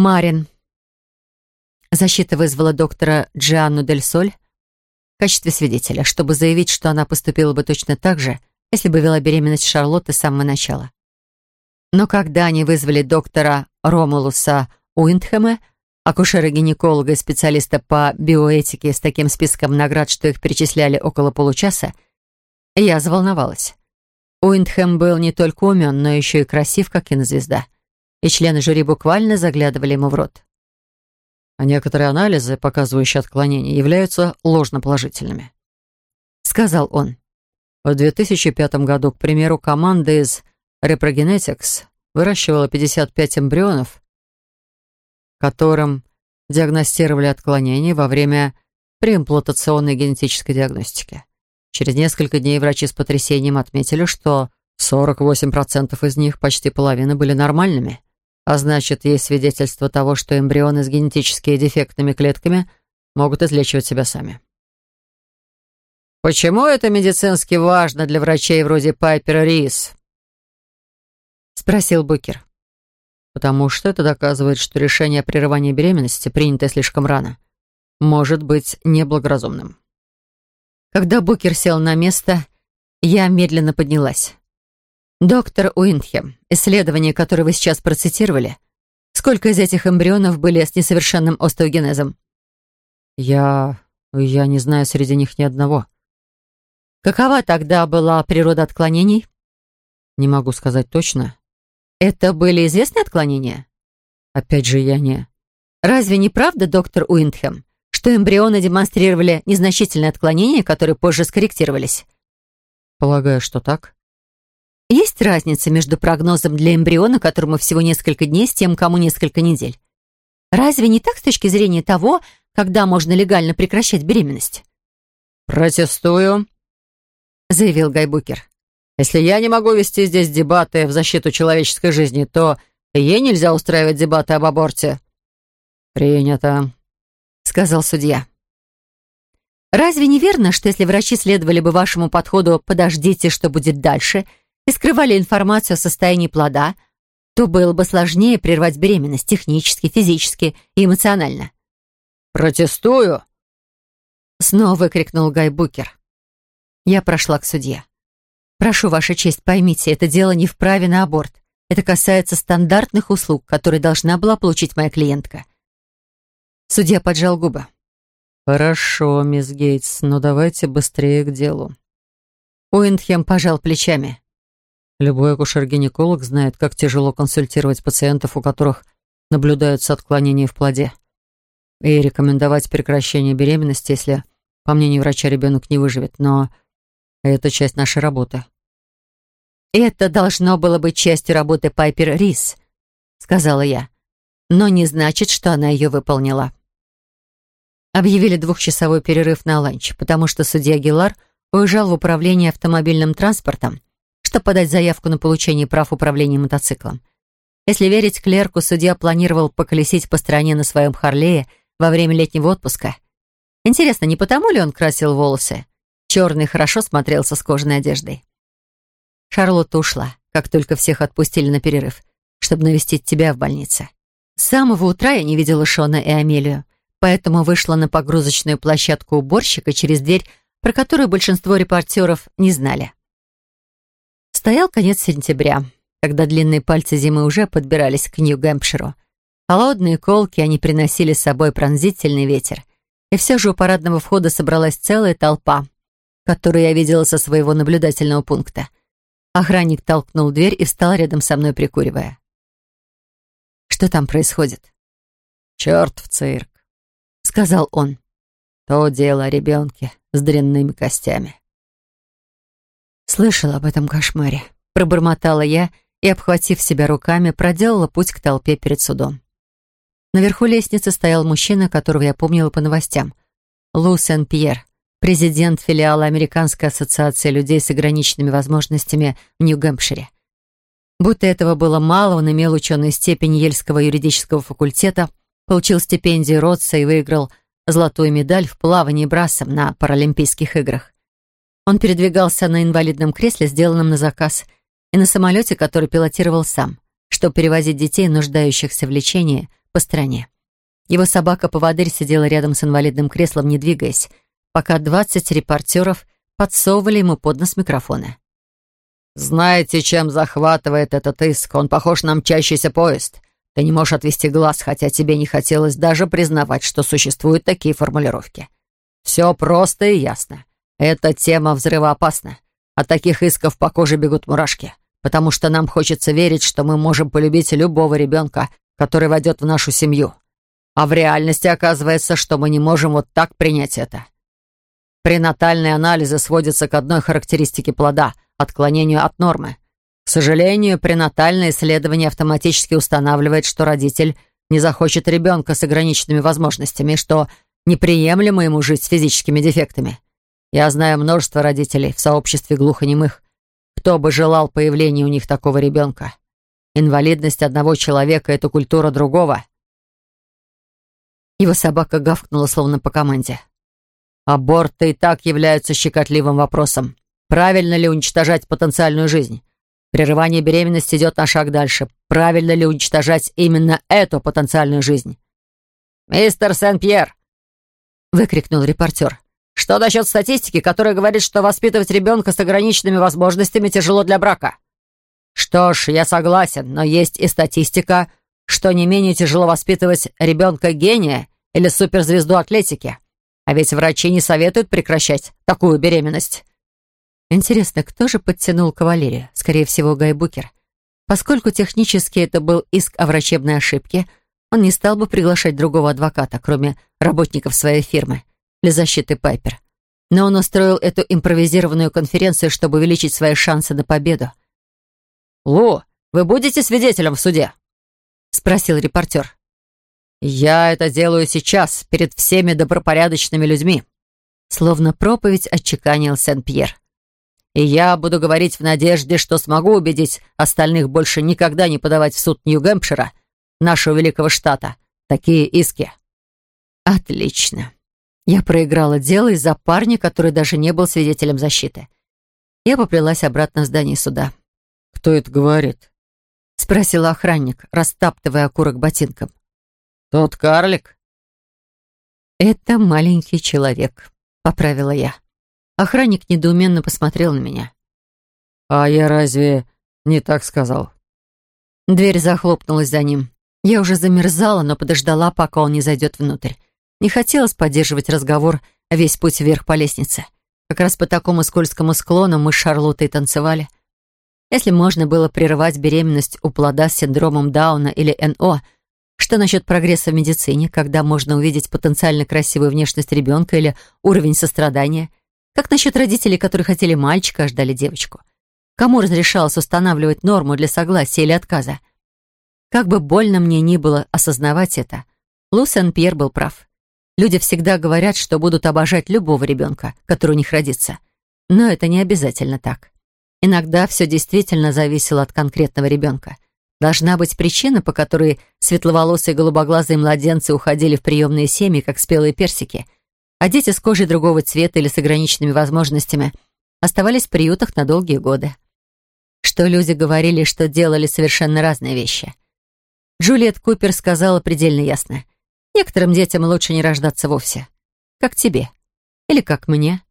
Марин. Защита вызвала доктора Джианну Дель Соль в качестве свидетеля, чтобы заявить, что она поступила бы точно так же, если бы вела беременность Шарлотты с самого начала. Но когда они вызвали доктора Ромулуса Уиндхэма, акушера-гинеколога и специалиста по биоэтике с таким списком наград, что их перечисляли около получаса, я заволновалась. Уиндхэм был не только умен, но еще и красив, как кинозвезда. звезда и члены жюри буквально заглядывали ему в рот. А некоторые анализы, показывающие отклонения, являются ложноположительными. Сказал он. В 2005 году, к примеру, команда из Reprogenetics выращивала 55 эмбрионов, которым диагностировали отклонения во время преимплантационной генетической диагностики. Через несколько дней врачи с потрясением отметили, что 48% из них, почти половина, были нормальными. А значит, есть свидетельство того, что эмбрионы с генетически дефектными клетками могут излечивать себя сами. «Почему это медицински важно для врачей вроде Пайпера Рис?» — спросил Букер. «Потому что это доказывает, что решение о прерывании беременности, принятое слишком рано, может быть неблагоразумным». Когда Букер сел на место, я медленно поднялась. Доктор Уинтхем, исследование, которое вы сейчас процитировали, сколько из этих эмбрионов были с несовершенным остеогенезом? Я... я не знаю среди них ни одного. Какова тогда была природа отклонений? Не могу сказать точно. Это были известные отклонения? Опять же, я не... Разве не правда, доктор Уинтхем, что эмбрионы демонстрировали незначительные отклонения, которые позже скорректировались? Полагаю, что так. Есть разница между прогнозом для эмбриона, которому всего несколько дней, с тем, кому несколько недель? Разве не так с точки зрения того, когда можно легально прекращать беременность? «Протестую», — заявил Гайбукер. «Если я не могу вести здесь дебаты в защиту человеческой жизни, то ей нельзя устраивать дебаты об аборте». «Принято», — сказал судья. «Разве не верно, что если врачи следовали бы вашему подходу «подождите, что будет дальше», — и скрывали информацию о состоянии плода, то было бы сложнее прервать беременность технически, физически и эмоционально. «Протестую!» Снова крикнул Гай Букер. Я прошла к судье. «Прошу, Ваша честь, поймите, это дело не вправе на аборт. Это касается стандартных услуг, которые должна была получить моя клиентка». Судья поджал губы. «Хорошо, мисс Гейтс, но давайте быстрее к делу». Уиндхем пожал плечами. Любой акушер-гинеколог знает, как тяжело консультировать пациентов, у которых наблюдаются отклонения в плоде. И рекомендовать прекращение беременности, если, по мнению врача, ребенок не выживет. Но это часть нашей работы. «Это должно было быть частью работы Пайпер Рис», — сказала я. «Но не значит, что она ее выполнила». Объявили двухчасовой перерыв на ланч, потому что судья Гилар уезжал в управление автомобильным транспортом чтобы подать заявку на получение прав управления мотоциклом. Если верить клерку, судья планировал поколесить по стране на своем Харлее во время летнего отпуска. Интересно, не потому ли он красил волосы? Черный хорошо смотрелся с кожаной одеждой. Шарлотта ушла, как только всех отпустили на перерыв, чтобы навестить тебя в больнице. С самого утра я не видела Шона и Амелию, поэтому вышла на погрузочную площадку уборщика через дверь, про которую большинство репортеров не знали. Стоял конец сентября, когда длинные пальцы зимы уже подбирались к Нью-Гэмпширу. Холодные колки они приносили с собой пронзительный ветер. И все же у парадного входа собралась целая толпа, которую я видела со своего наблюдательного пункта. Охранник толкнул дверь и встал рядом со мной, прикуривая. «Что там происходит?» «Черт в цирк», — сказал он. «То дело о ребенке с дрянными костями». Слышала об этом кошмаре. Пробормотала я и, обхватив себя руками, проделала путь к толпе перед судом. Наверху лестницы стоял мужчина, которого я помнила по новостям. Лу Сен-Пьер, президент филиала Американской ассоциации людей с ограниченными возможностями в Нью-Гэмпшире. Будто этого было мало, он имел ученую степень Ельского юридического факультета, получил стипендию Ротса и выиграл золотую медаль в плавании брасом на Паралимпийских играх. Он передвигался на инвалидном кресле, сделанном на заказ, и на самолете, который пилотировал сам, чтобы перевозить детей, нуждающихся в лечении, по стране. Его собака-поводырь сидела рядом с инвалидным креслом, не двигаясь, пока 20 репортеров подсовывали ему под нос микрофоны. «Знаете, чем захватывает этот иск? Он похож на мчащийся поезд. Ты не можешь отвести глаз, хотя тебе не хотелось даже признавать, что существуют такие формулировки. Все просто и ясно. Эта тема взрывоопасна. От таких исков по коже бегут мурашки, потому что нам хочется верить, что мы можем полюбить любого ребенка, который войдет в нашу семью. А в реальности оказывается, что мы не можем вот так принять это. Пренатальные анализы сводятся к одной характеристике плода – отклонению от нормы. К сожалению, пренатальное исследование автоматически устанавливает, что родитель не захочет ребенка с ограниченными возможностями, что неприемлемо ему жить с физическими дефектами – я знаю множество родителей в сообществе глухонемых. Кто бы желал появления у них такого ребенка? Инвалидность одного человека — это культура другого. Его собака гавкнула, словно по команде. Аборты и так являются щекотливым вопросом. Правильно ли уничтожать потенциальную жизнь? Прерывание беременности идет на шаг дальше. Правильно ли уничтожать именно эту потенциальную жизнь? «Мистер Сен-Пьер!» — выкрикнул репортер. Что насчет статистики, которая говорит, что воспитывать ребенка с ограниченными возможностями тяжело для брака? Что ж, я согласен, но есть и статистика, что не менее тяжело воспитывать ребенка-гения или суперзвезду атлетики. А ведь врачи не советуют прекращать такую беременность. Интересно, кто же подтянул кавалерию? Скорее всего, Гайбукер. Поскольку технически это был иск о врачебной ошибке, он не стал бы приглашать другого адвоката, кроме работников своей фирмы для защиты Пайпер. Но он устроил эту импровизированную конференцию, чтобы увеличить свои шансы на победу. «Лу, вы будете свидетелем в суде?» — спросил репортер. «Я это делаю сейчас, перед всеми добропорядочными людьми», словно проповедь отчеканил Сен-Пьер. «И я буду говорить в надежде, что смогу убедить остальных больше никогда не подавать в суд Нью-Гэмпшира, нашего великого штата, такие иски». «Отлично. Я проиграла дело из-за парня, который даже не был свидетелем защиты. Я поплелась обратно в здание суда. «Кто это говорит?» — спросил охранник, растаптывая окурок ботинком. «Тот карлик?» «Это маленький человек», — поправила я. Охранник недоуменно посмотрел на меня. «А я разве не так сказал?» Дверь захлопнулась за ним. Я уже замерзала, но подождала, пока он не зайдет внутрь. Не хотелось поддерживать разговор весь путь вверх по лестнице. Как раз по такому скользкому склону мы с Шарлоттой танцевали. Если можно было прерывать беременность у плода с синдромом Дауна или НО, что насчет прогресса в медицине, когда можно увидеть потенциально красивую внешность ребенка или уровень сострадания? Как насчет родителей, которые хотели мальчика, а ждали девочку? Кому разрешалось устанавливать норму для согласия или отказа? Как бы больно мне ни было осознавать это, Лусен Пьер был прав. Люди всегда говорят, что будут обожать любого ребенка, который у них родится. Но это не обязательно так. Иногда все действительно зависело от конкретного ребенка. Должна быть причина, по которой светловолосые голубоглазые младенцы уходили в приемные семьи, как спелые персики, а дети с кожей другого цвета или с ограниченными возможностями оставались в приютах на долгие годы. Что люди говорили, что делали совершенно разные вещи. Джулиет Купер сказала предельно ясно. Некоторым детям лучше не рождаться вовсе. Как тебе. Или как мне.